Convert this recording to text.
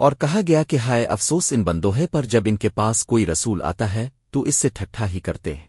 اور کہا گیا کہ ہائے افسوس ان بندوہے پر جب ان کے پاس کوئی رسول آتا ہے، تو اس سے ٹھٹھا ہی کرتے ہیں۔